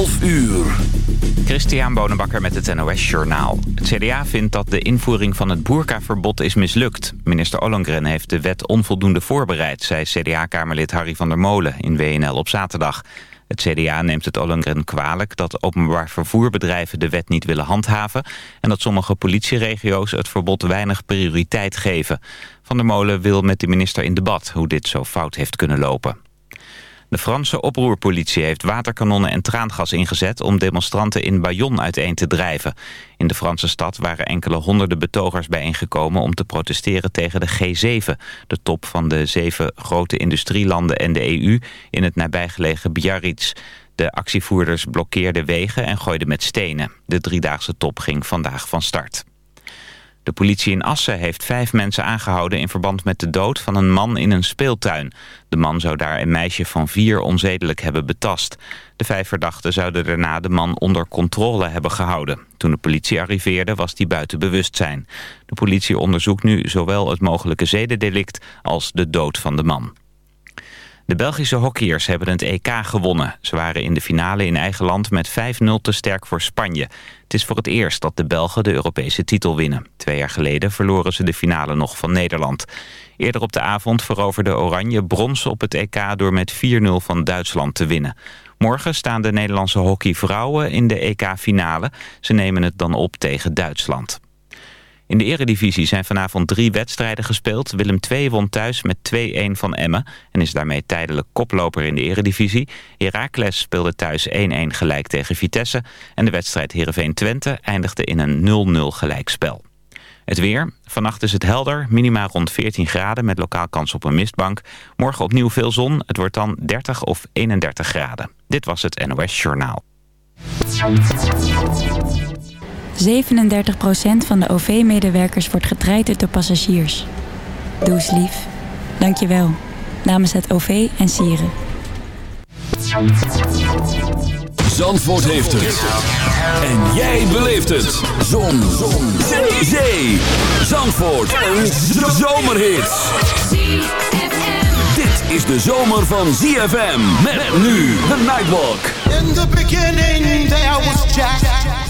12 uur. Christian Bonenbakker met het NOS Journaal. Het CDA vindt dat de invoering van het boerkaverbod is mislukt. Minister Ollongren heeft de wet onvoldoende voorbereid... zei CDA-kamerlid Harry van der Molen in WNL op zaterdag. Het CDA neemt het Ollongren kwalijk dat openbaar vervoerbedrijven de wet niet willen handhaven... en dat sommige politieregio's het verbod weinig prioriteit geven. Van der Molen wil met de minister in debat hoe dit zo fout heeft kunnen lopen. De Franse oproerpolitie heeft waterkanonnen en traangas ingezet... om demonstranten in Bayonne uiteen te drijven. In de Franse stad waren enkele honderden betogers bijeengekomen... om te protesteren tegen de G7, de top van de zeven grote industrielanden en de EU... in het nabijgelegen Biarritz. De actievoerders blokkeerden wegen en gooiden met stenen. De driedaagse top ging vandaag van start. De politie in Assen heeft vijf mensen aangehouden in verband met de dood van een man in een speeltuin. De man zou daar een meisje van vier onzedelijk hebben betast. De vijf verdachten zouden daarna de man onder controle hebben gehouden. Toen de politie arriveerde was hij buiten bewustzijn. De politie onderzoekt nu zowel het mogelijke zedendelict als de dood van de man. De Belgische hockeyers hebben het EK gewonnen. Ze waren in de finale in eigen land met 5-0 te sterk voor Spanje. Het is voor het eerst dat de Belgen de Europese titel winnen. Twee jaar geleden verloren ze de finale nog van Nederland. Eerder op de avond veroverde Oranje brons op het EK... door met 4-0 van Duitsland te winnen. Morgen staan de Nederlandse hockeyvrouwen in de EK-finale. Ze nemen het dan op tegen Duitsland. In de eredivisie zijn vanavond drie wedstrijden gespeeld. Willem II won thuis met 2-1 van Emmen en is daarmee tijdelijk koploper in de eredivisie. Heracles speelde thuis 1-1 gelijk tegen Vitesse. En de wedstrijd Heerenveen-Twente eindigde in een 0-0 gelijkspel. Het weer. Vannacht is het helder. Minima rond 14 graden met lokaal kans op een mistbank. Morgen opnieuw veel zon. Het wordt dan 30 of 31 graden. Dit was het NOS Journaal. 37% van de OV-medewerkers wordt getraind door passagiers. Doe eens lief. Dank je wel. Namens het OV en Sieren. Zandvoort heeft het. En jij beleeft het. Zon. Zon. Zee. Zee. Zandvoort. Een zomerhit. Dit is de zomer van ZFM. Met nu de Nightwalk. In the beginning there was Jack.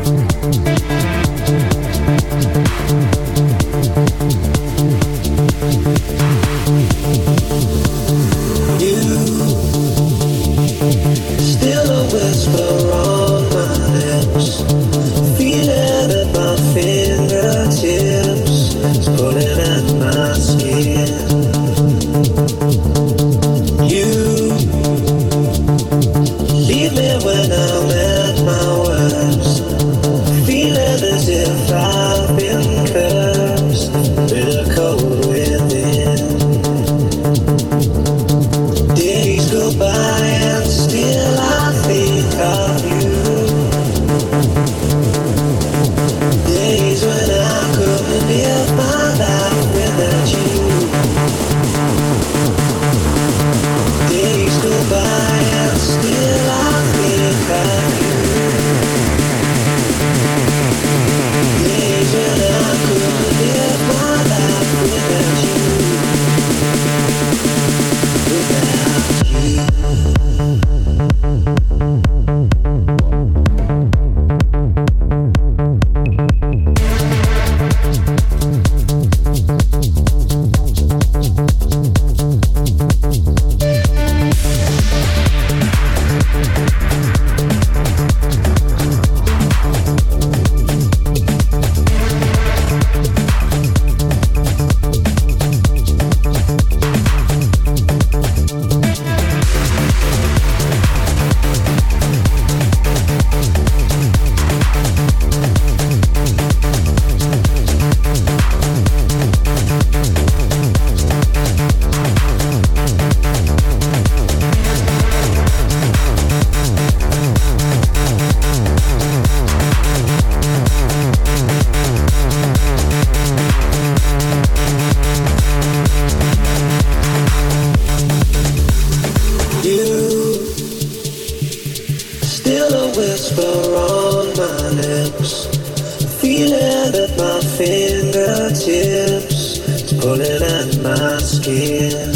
feeling at my fingertips, it's pulling at my skin.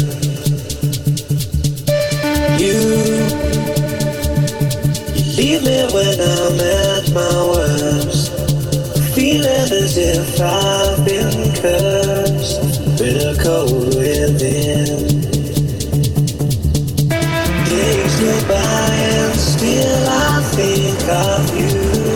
You, you leave me when I'm at my worst, feeling as if I've been cursed, bitter cold within. Days go by and still I think of you.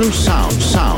some sound, sound.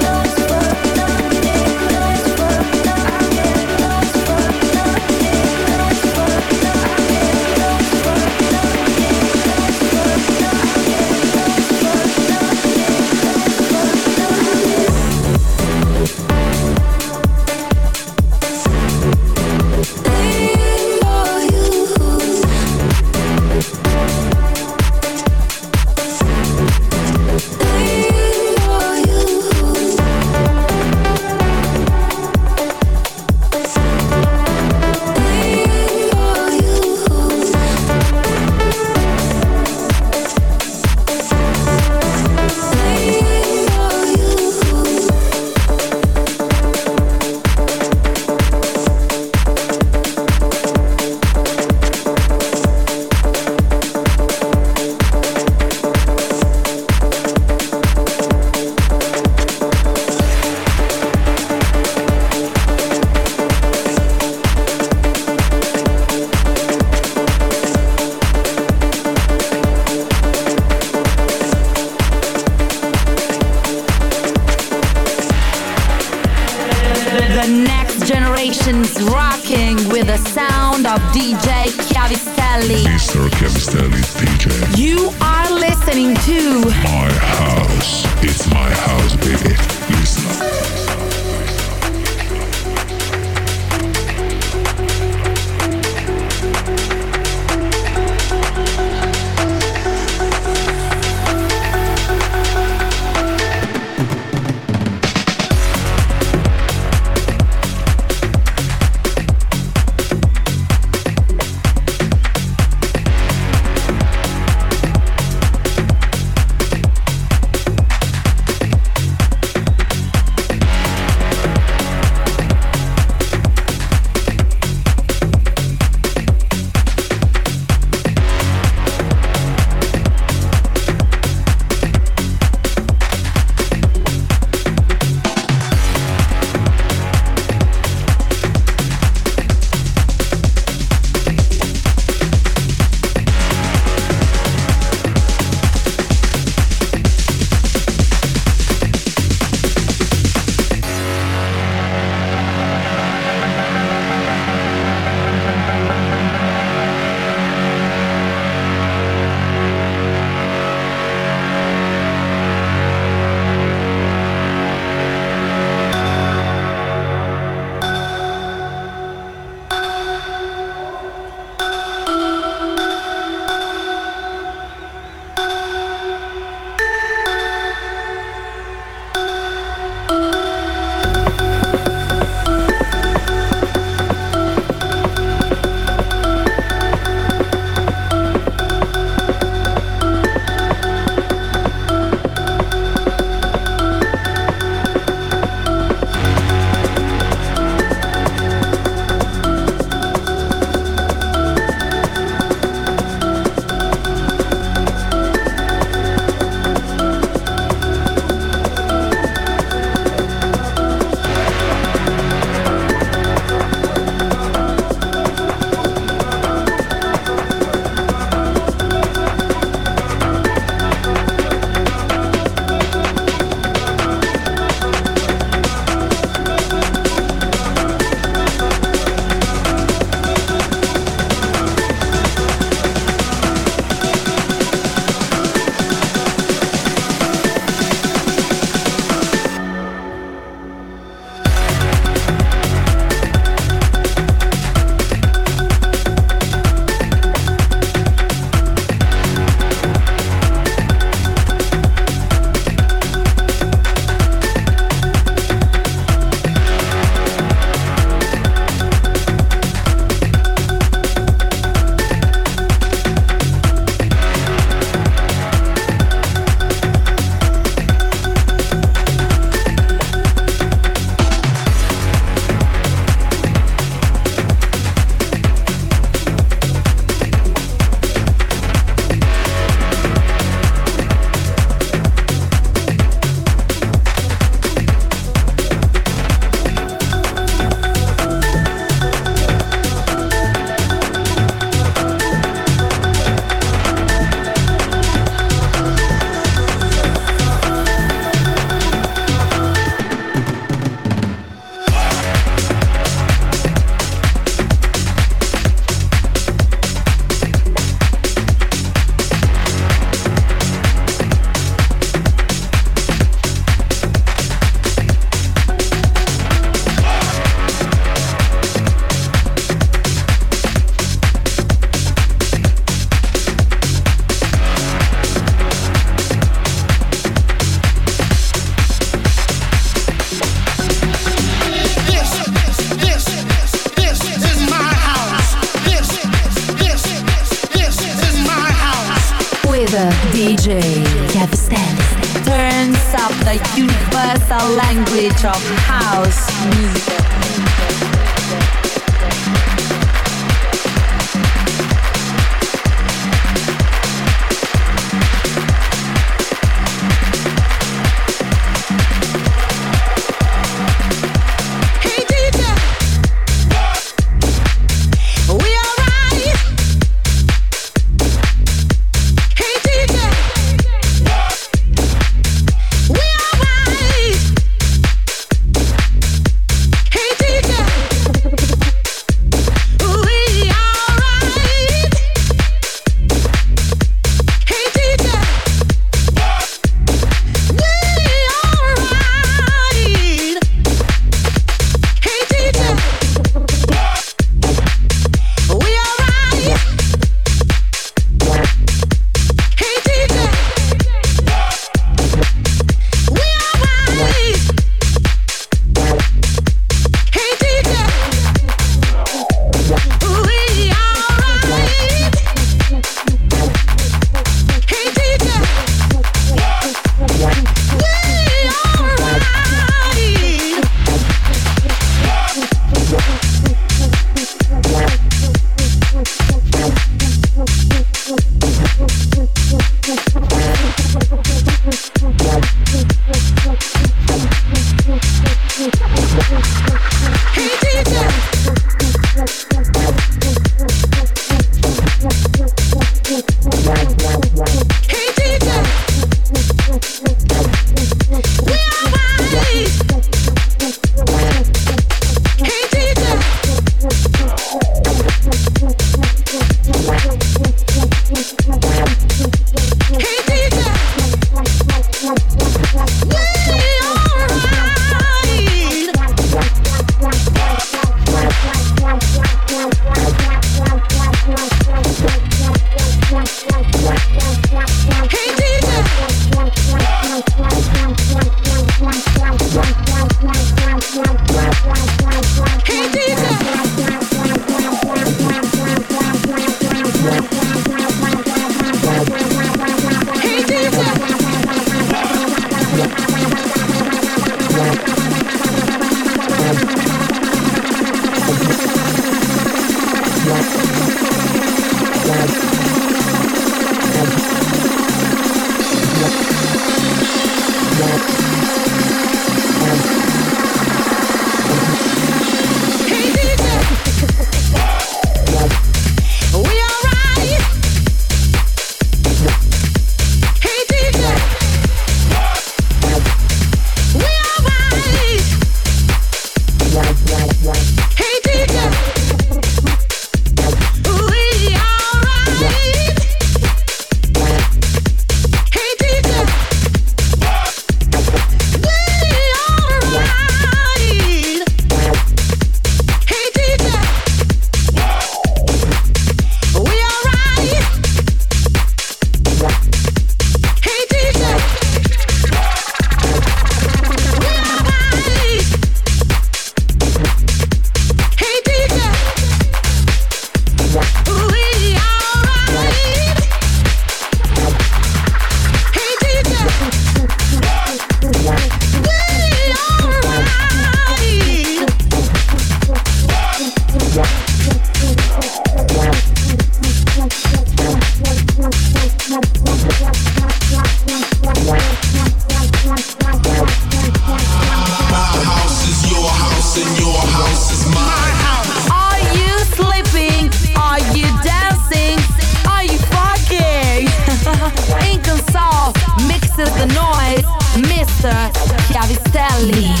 Lee.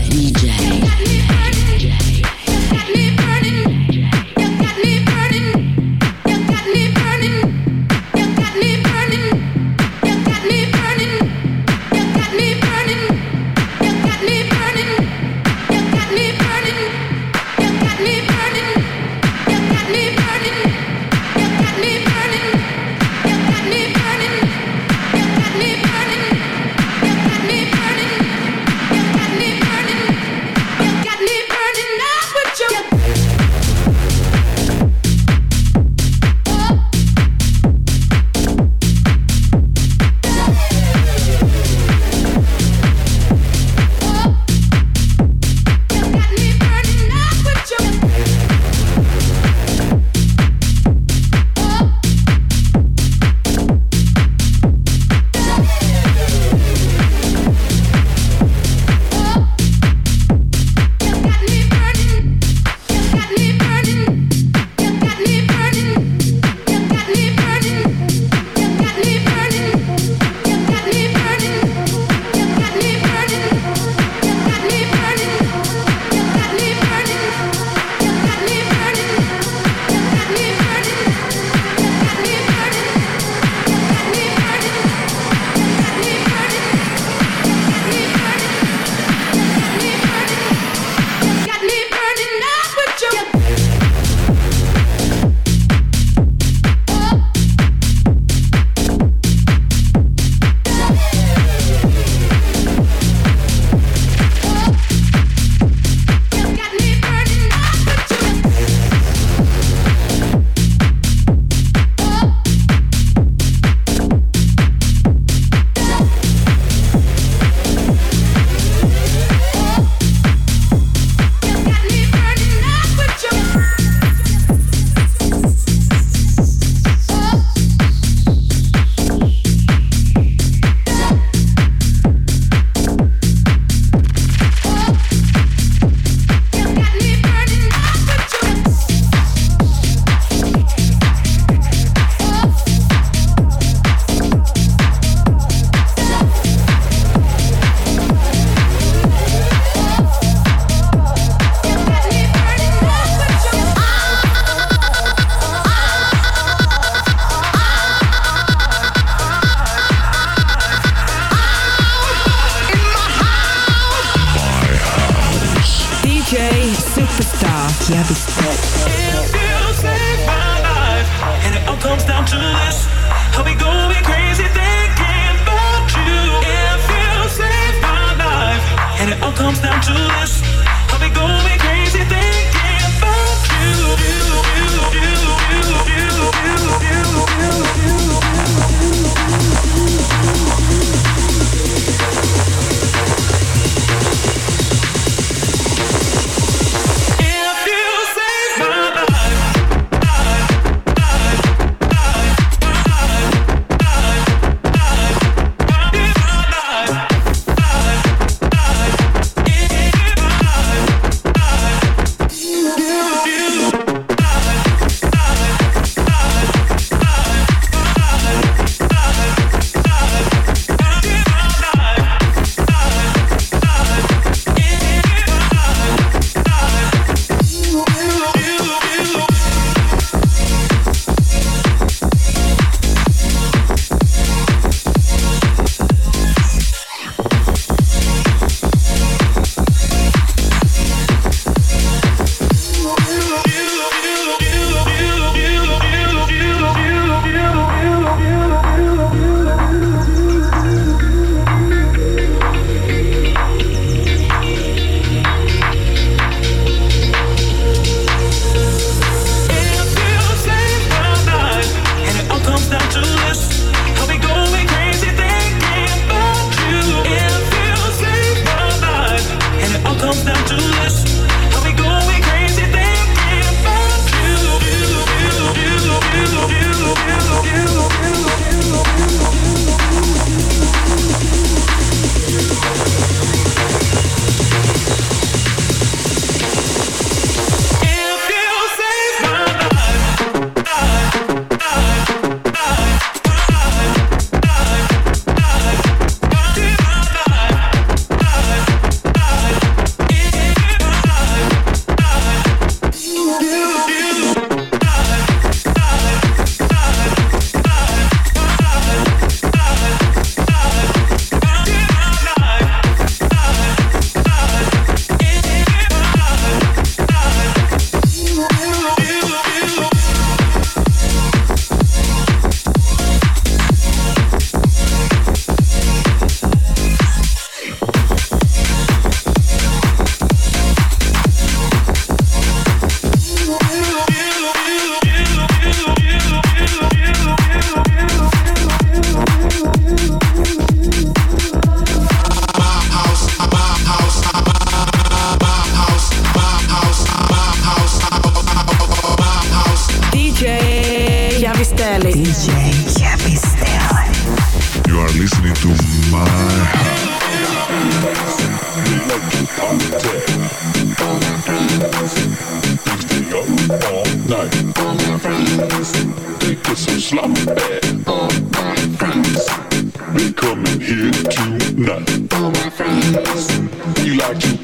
DJ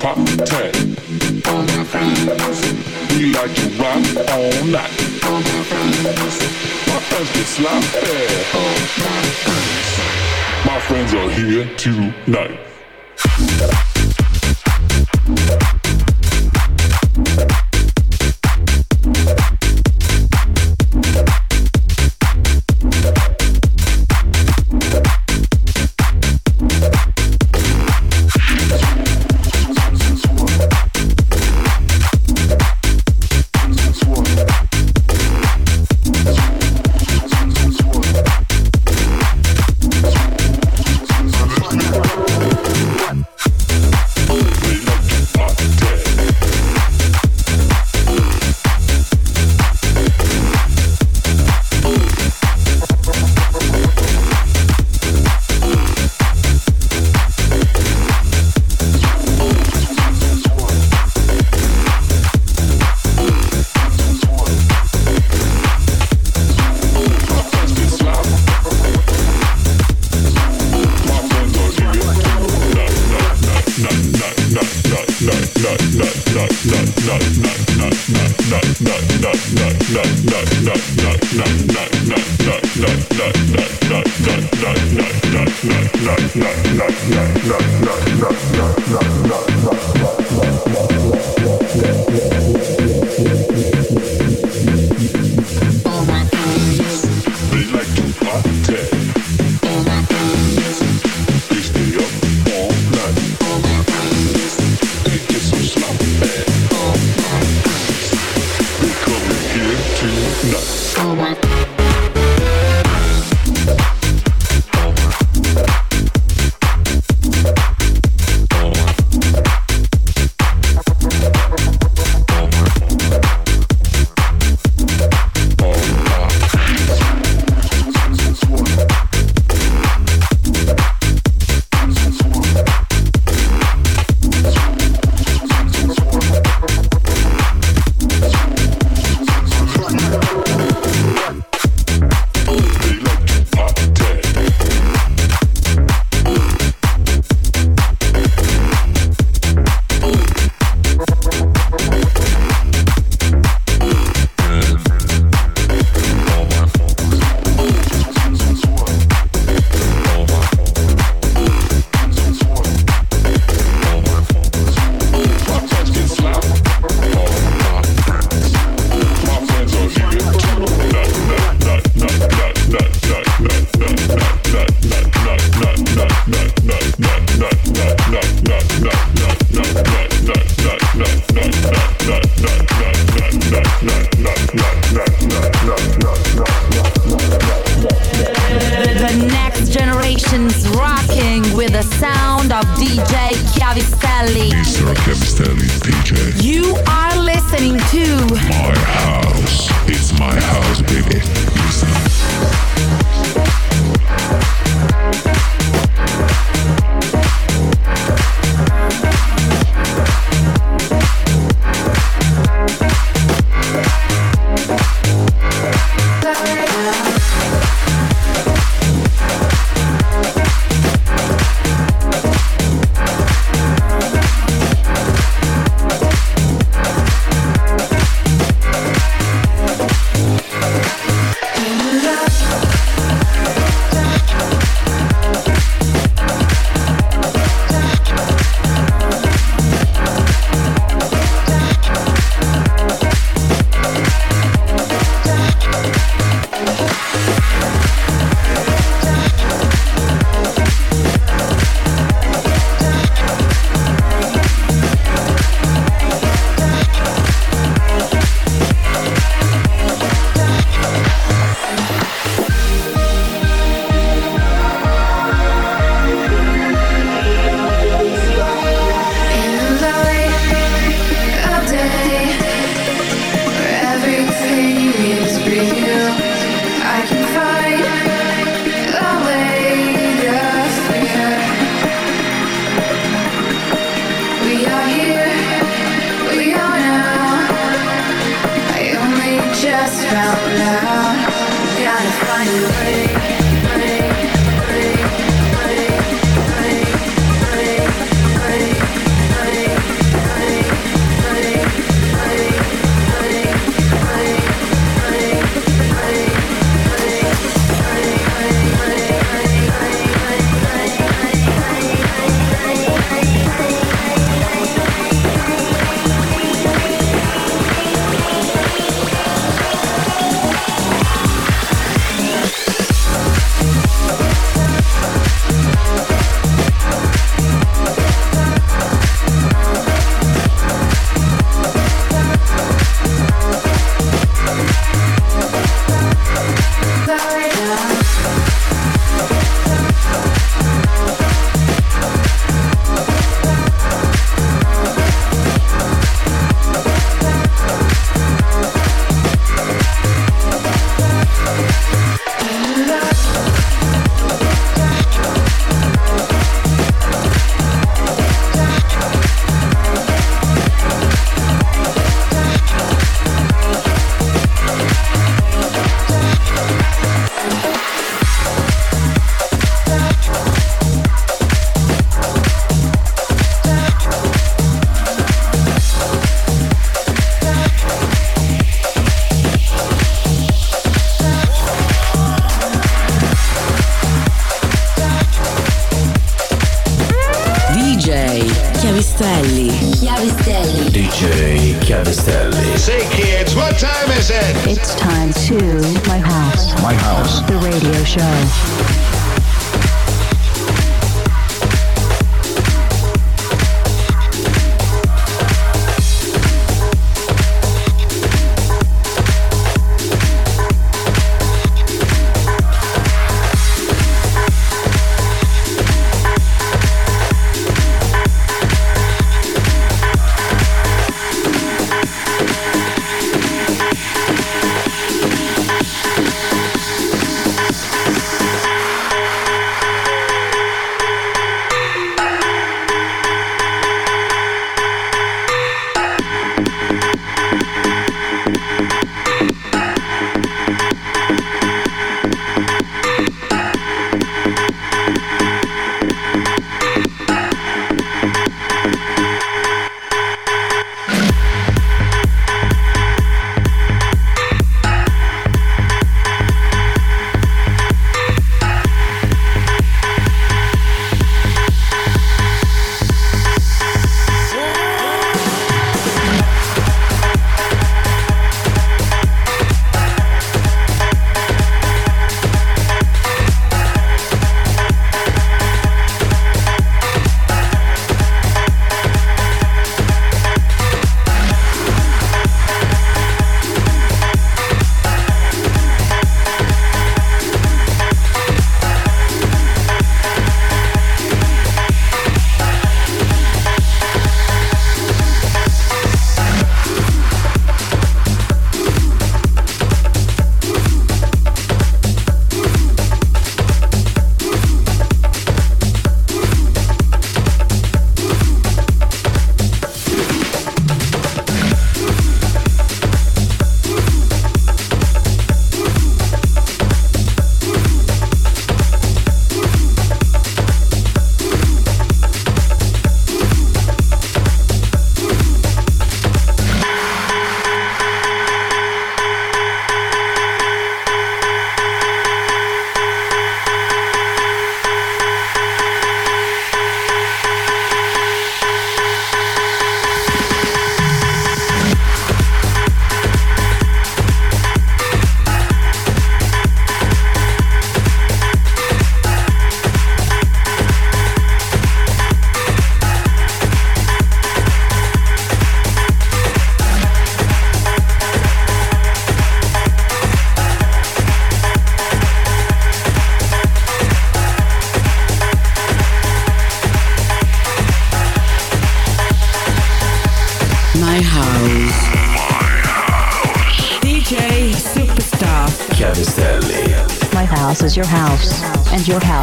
Like to party. All my friends. We like to rock all night. All my friends. My friends get sloppy. All my friends. My friends are here tonight. night. The sound of DJ Chiavistelli. Mr. Cavistelli DJ. You are listening to My house.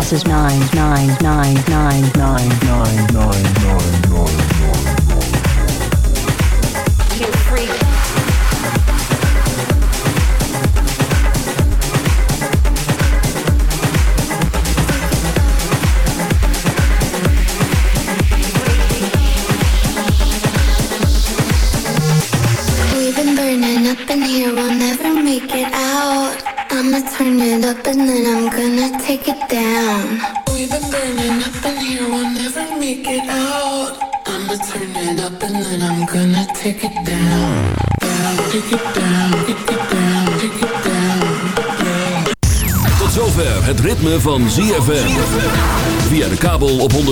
passes nine, nine, nine, nine, nine.